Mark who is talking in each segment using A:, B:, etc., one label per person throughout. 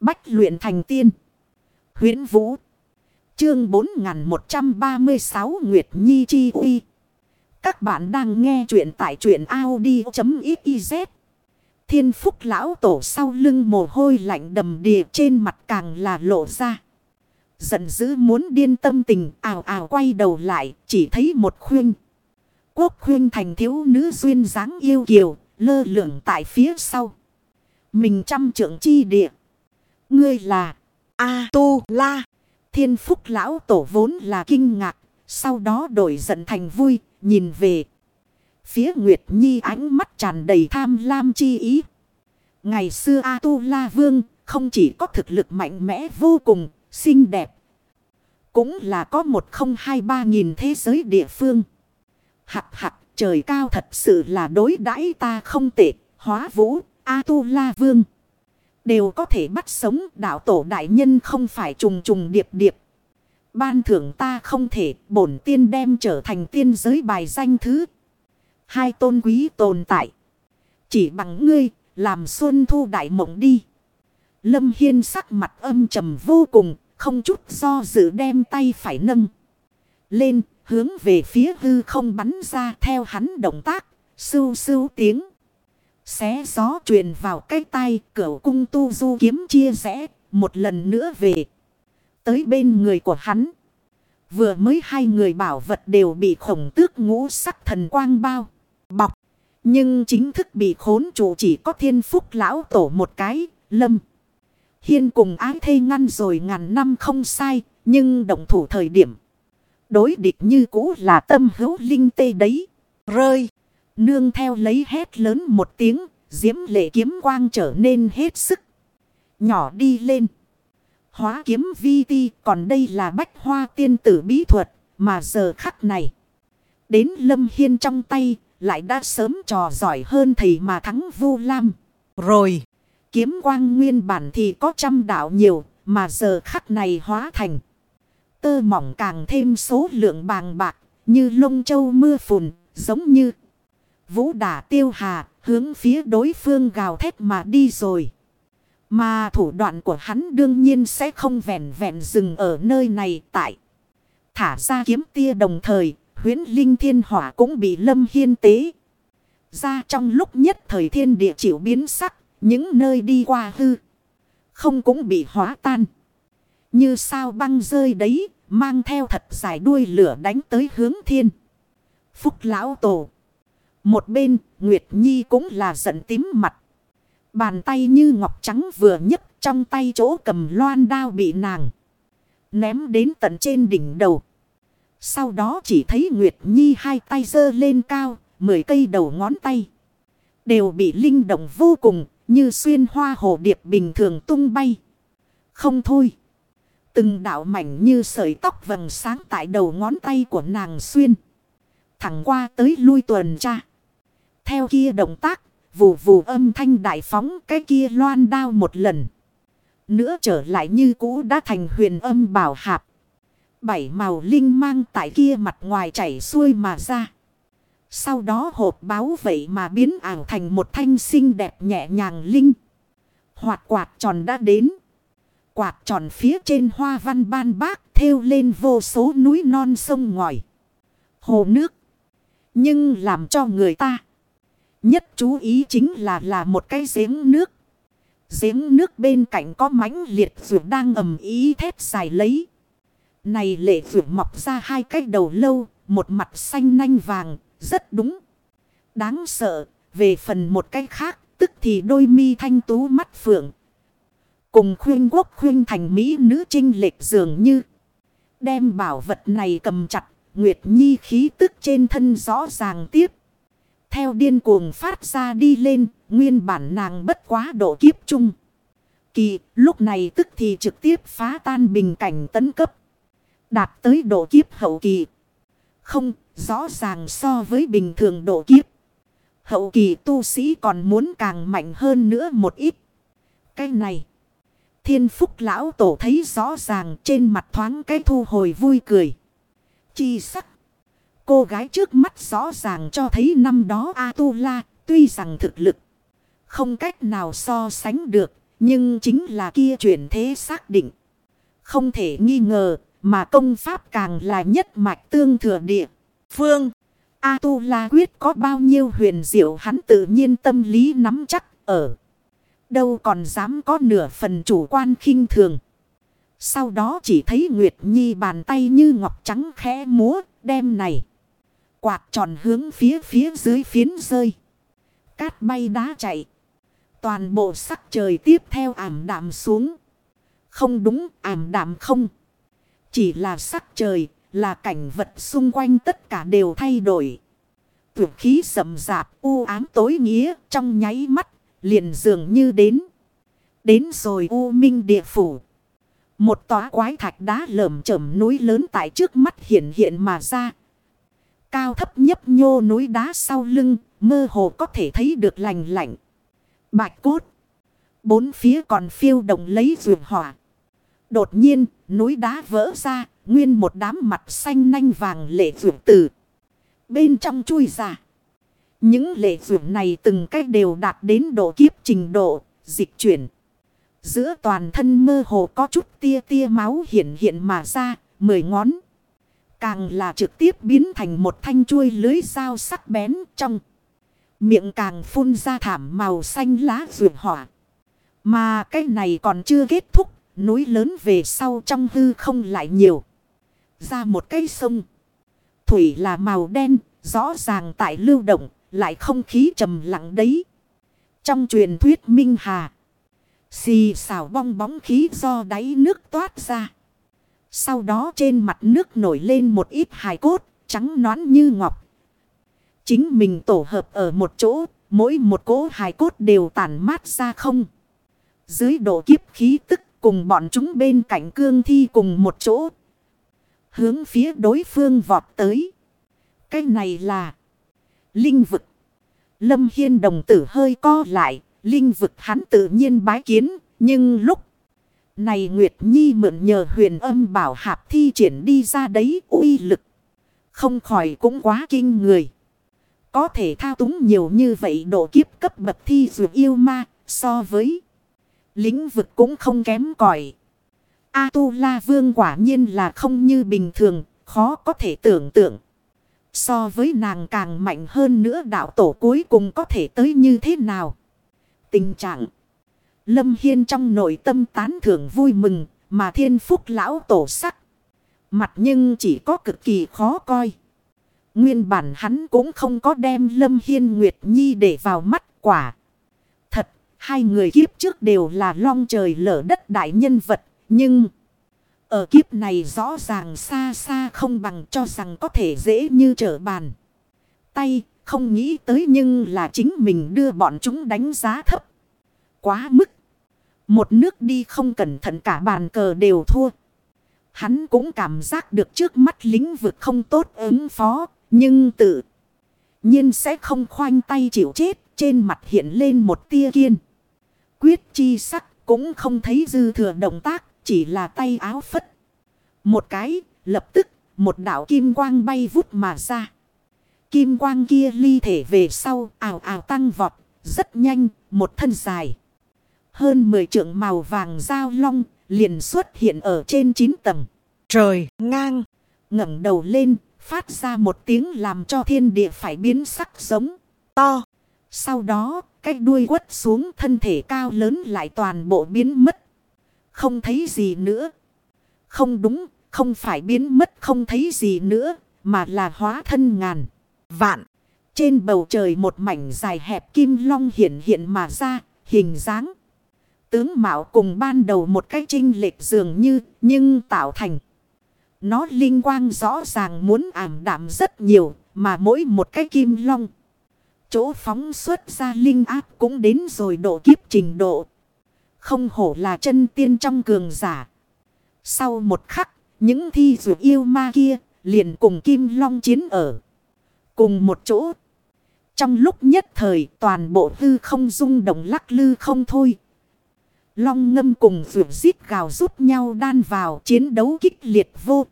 A: Bách luyện thành tiên. huyễn Vũ. Chương 4136 Nguyệt Nhi Chi Uy. Các bạn đang nghe truyện tại truyện Audi.xyz. Thiên phúc lão tổ sau lưng mồ hôi lạnh đầm đìa trên mặt càng là lộ ra. Giận dữ muốn điên tâm tình, ào ào quay đầu lại, chỉ thấy một khuyên. Quốc khuyên thành thiếu nữ duyên dáng yêu kiều, lơ lửng tại phía sau. Mình trăm trưởng chi địa. Ngươi là A-tu-la. Thiên phúc lão tổ vốn là kinh ngạc. Sau đó đổi giận thành vui. Nhìn về. Phía Nguyệt Nhi ánh mắt tràn đầy tham lam chi ý. Ngày xưa A-tu-la vương không chỉ có thực lực mạnh mẽ vô cùng, xinh đẹp. Cũng là có một không hai ba nghìn thế giới địa phương. Hạt hạt trời cao thật sự là đối đãi ta không tệ. Hóa vũ, A-tu-la vương. Đều có thể bắt sống đạo tổ đại nhân không phải trùng trùng điệp điệp. Ban thưởng ta không thể, bổn tiên đem trở thành tiên giới bài danh thứ. Hai tôn quý tồn tại. Chỉ bằng ngươi, làm xuân thu đại mộng đi. Lâm Hiên sắc mặt âm trầm vô cùng. Không chút do dự đem tay phải nâng. Lên, hướng về phía hư không bắn ra theo hắn động tác. Sưu sưu tiếng. Xé gió truyền vào cái tay cửa cung tu du kiếm chia rẽ. Một lần nữa về. Tới bên người của hắn. Vừa mới hai người bảo vật đều bị khổng tước ngũ sắc thần quang bao. Bọc. Nhưng chính thức bị khốn chủ chỉ có thiên phúc lão tổ một cái. Lâm. Hiên cùng ái thê ngăn rồi ngàn năm không sai. Nhưng động thủ thời điểm. Đối địch như cũ là tâm hữu linh tê đấy. Rơi. Nương theo lấy hét lớn một tiếng, diễm lệ kiếm quang trở nên hết sức. Nhỏ đi lên. Hóa kiếm vi ti, còn đây là bách hoa tiên tử bí thuật, mà giờ khắc này. Đến lâm hiên trong tay, lại đã sớm trò giỏi hơn thầy mà thắng vu lam. Rồi, kiếm quang nguyên bản thì có trăm đạo nhiều, mà giờ khắc này hóa thành. Tơ mỏng càng thêm số lượng bàng bạc, như lông châu mưa phùn, giống như vũ đả tiêu hà, hướng phía đối phương gào thét mà đi rồi. Mà thủ đoạn của hắn đương nhiên sẽ không vẹn vẹn dừng ở nơi này tại. Thả ra kiếm tia đồng thời, huyến linh thiên hỏa cũng bị lâm hiên tế. Ra trong lúc nhất thời thiên địa chịu biến sắc, những nơi đi qua hư. Không cũng bị hóa tan. Như sao băng rơi đấy, mang theo thật dài đuôi lửa đánh tới hướng thiên. Phúc lão tổ. Một bên, Nguyệt Nhi cũng là giận tím mặt. Bàn tay như ngọc trắng vừa nhấc trong tay chỗ cầm loan đao bị nàng. Ném đến tận trên đỉnh đầu. Sau đó chỉ thấy Nguyệt Nhi hai tay giơ lên cao, mười cây đầu ngón tay. Đều bị linh động vô cùng, như xuyên hoa hồ điệp bình thường tung bay. Không thôi. Từng đạo mảnh như sợi tóc vầng sáng tại đầu ngón tay của nàng xuyên. Thẳng qua tới lui tuần tra. Theo kia động tác, vù vù âm thanh đại phóng cái kia loan đao một lần. Nữa trở lại như cũ đã thành huyền âm bảo hạp. Bảy màu linh mang tại kia mặt ngoài chảy xuôi mà ra. Sau đó hộp báo vậy mà biến ảo thành một thanh xinh đẹp nhẹ nhàng linh. Hoạt quạt tròn đã đến. Quạt tròn phía trên hoa văn ban bác theo lên vô số núi non sông ngòi. Hồ nước. Nhưng làm cho người ta. Nhất chú ý chính là là một cái giếng nước. Giếng nước bên cạnh có mãnh liệt vượt đang ầm ý thép dài lấy. Này lệ vượt mọc ra hai cái đầu lâu, một mặt xanh nanh vàng, rất đúng. Đáng sợ, về phần một cái khác, tức thì đôi mi thanh tú mắt phượng. Cùng khuyên quốc khuyên thành Mỹ nữ trinh lệch dường như. Đem bảo vật này cầm chặt, Nguyệt Nhi khí tức trên thân rõ ràng tiếp. Theo điên cuồng phát ra đi lên, nguyên bản nàng bất quá độ kiếp chung. Kỳ, lúc này tức thì trực tiếp phá tan bình cảnh tấn cấp. Đạt tới độ kiếp hậu kỳ. Không, rõ ràng so với bình thường độ kiếp. Hậu kỳ tu sĩ còn muốn càng mạnh hơn nữa một ít. Cái này. Thiên phúc lão tổ thấy rõ ràng trên mặt thoáng cái thu hồi vui cười. Chi sắc. Cô gái trước mắt rõ ràng cho thấy năm đó A-tu-la, tuy rằng thực lực không cách nào so sánh được. Nhưng chính là kia chuyển thế xác định. Không thể nghi ngờ mà công pháp càng là nhất mạch tương thừa địa. Phương. A-tu-la quyết có bao nhiêu huyền diệu hắn tự nhiên tâm lý nắm chắc ở. Đâu còn dám có nửa phần chủ quan khinh thường. Sau đó chỉ thấy Nguyệt Nhi bàn tay như ngọc trắng khẽ múa, đem này. Quạt tròn hướng phía phía dưới phiến rơi. Cát bay đá chạy. Toàn bộ sắc trời tiếp theo ảm đạm xuống. Không đúng ảm đạm không. Chỉ là sắc trời, là cảnh vật xung quanh tất cả đều thay đổi. Tuyệt khí sầm rạp u ám tối nghĩa trong nháy mắt, liền dường như đến. Đến rồi u minh địa phủ. Một tòa quái thạch đá lởm chởm núi lớn tại trước mắt hiện hiện mà ra. Cao thấp nhấp nhô núi đá sau lưng, mơ hồ có thể thấy được lành lạnh. Bạch cốt. Bốn phía còn phiêu động lấy vườn hỏa. Đột nhiên, núi đá vỡ ra, nguyên một đám mặt xanh nanh vàng lệ vườn tử. Bên trong chui ra. Những lệ vườn này từng cách đều đạt đến độ kiếp trình độ, dịch chuyển. Giữa toàn thân mơ hồ có chút tia tia máu hiện hiện mà ra, mười ngón. Càng là trực tiếp biến thành một thanh chuôi lưới dao sắc bén trong. Miệng càng phun ra thảm màu xanh lá rượu hỏa. Mà cái này còn chưa kết thúc, núi lớn về sau trong hư không lại nhiều. Ra một cái sông. Thủy là màu đen, rõ ràng tại lưu động, lại không khí trầm lặng đấy. Trong truyền thuyết Minh Hà. Xì xào bong bóng khí do đáy nước toát ra. Sau đó trên mặt nước nổi lên một ít hài cốt, trắng nõn như ngọc. Chính mình tổ hợp ở một chỗ, mỗi một cỗ hài cốt đều tản mát ra không. Dưới độ kiếp khí tức cùng bọn chúng bên cạnh cương thi cùng một chỗ. Hướng phía đối phương vọt tới. Cái này là linh vực. Lâm Hiên đồng tử hơi co lại, linh vực hắn tự nhiên bái kiến, nhưng lúc này Nguyệt Nhi mượn nhờ huyền âm bảo hạp thi triển đi ra đấy uy lực. Không khỏi cũng quá kinh người. Có thể thao túng nhiều như vậy độ kiếp cấp bậc thi dù yêu ma so với lĩnh vực cũng không kém cỏi. A-tu-la vương quả nhiên là không như bình thường, khó có thể tưởng tượng. So với nàng càng mạnh hơn nữa đạo tổ cuối cùng có thể tới như thế nào. Tình trạng. Lâm Hiên trong nội tâm tán thưởng vui mừng mà thiên phúc lão tổ sắc. Mặt nhưng chỉ có cực kỳ khó coi. Nguyên bản hắn cũng không có đem Lâm Hiên Nguyệt Nhi để vào mắt quả. Thật, hai người kiếp trước đều là long trời lở đất đại nhân vật. Nhưng, ở kiếp này rõ ràng xa xa không bằng cho rằng có thể dễ như trở bàn. Tay, không nghĩ tới nhưng là chính mình đưa bọn chúng đánh giá thấp. Quá mức. Một nước đi không cẩn thận cả bàn cờ đều thua. Hắn cũng cảm giác được trước mắt lĩnh vực không tốt ứng phó. Nhưng tự nhiên sẽ không khoanh tay chịu chết. Trên mặt hiện lên một tia kiên. Quyết chi sắc cũng không thấy dư thừa động tác. Chỉ là tay áo phất. Một cái, lập tức, một đạo kim quang bay vút mà ra. Kim quang kia ly thể về sau ảo ảo tăng vọt. Rất nhanh, một thân dài. Hơn 10 trượng màu vàng dao long liền xuất hiện ở trên 9 tầng. Trời ngang ngẩng đầu lên phát ra một tiếng làm cho thiên địa phải biến sắc giống to. Sau đó cái đuôi quất xuống thân thể cao lớn lại toàn bộ biến mất. Không thấy gì nữa. Không đúng, không phải biến mất không thấy gì nữa, mà là hóa thân ngàn. Vạn, trên bầu trời một mảnh dài hẹp kim long hiện hiện mà ra, hình dáng. Tướng mạo cùng ban đầu một cái trinh lệch dường như, nhưng tạo thành. Nó linh quang rõ ràng muốn ảm đạm rất nhiều, mà mỗi một cái kim long. Chỗ phóng xuất ra linh áp cũng đến rồi độ kiếp trình độ. Không hổ là chân tiên trong cường giả. Sau một khắc, những thi dụ yêu ma kia liền cùng kim long chiến ở. Cùng một chỗ. Trong lúc nhất thời toàn bộ hư không rung động lắc lư không thôi. Long ngâm cùng vượt giết gào rút nhau đan vào chiến đấu kích liệt vô.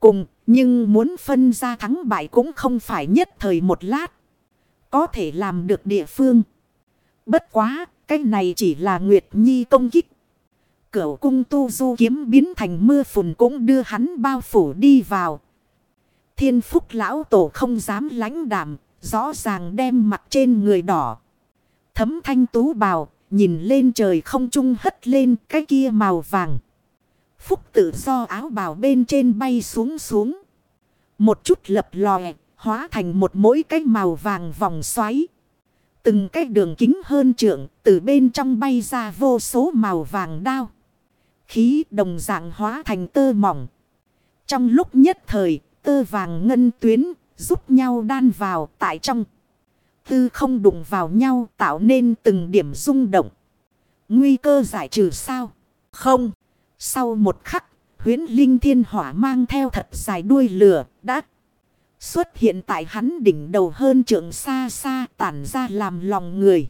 A: Cùng nhưng muốn phân ra thắng bại cũng không phải nhất thời một lát. Có thể làm được địa phương. Bất quá Cái này chỉ là Nguyệt Nhi công kích. Cửu cung tu du kiếm biến thành mưa phùn cũng đưa hắn bao phủ đi vào. Thiên phúc lão tổ không dám lánh đảm, rõ ràng đem mặt trên người đỏ. Thấm thanh tú bào, nhìn lên trời không trung hất lên cái kia màu vàng. Phúc tự do áo bào bên trên bay xuống xuống. Một chút lập lòe, hóa thành một mỗi cái màu vàng vòng xoáy. Từng cái đường kính hơn trượng, từ bên trong bay ra vô số màu vàng đao. Khí đồng dạng hóa thành tơ mỏng. Trong lúc nhất thời, tơ vàng ngân tuyến, giúp nhau đan vào tại trong. Tư không đụng vào nhau tạo nên từng điểm rung động. Nguy cơ giải trừ sao? Không. Sau một khắc, huyến linh thiên hỏa mang theo thật dài đuôi lửa đã xuất hiện tại hắn đỉnh đầu hơn trượng xa xa tản ra làm lòng người.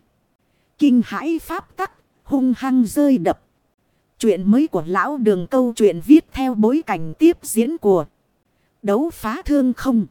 A: Kinh hãi pháp tắc, hung hăng rơi đập. Chuyện mới của lão đường câu chuyện viết theo bối cảnh tiếp diễn của đấu phá thương không.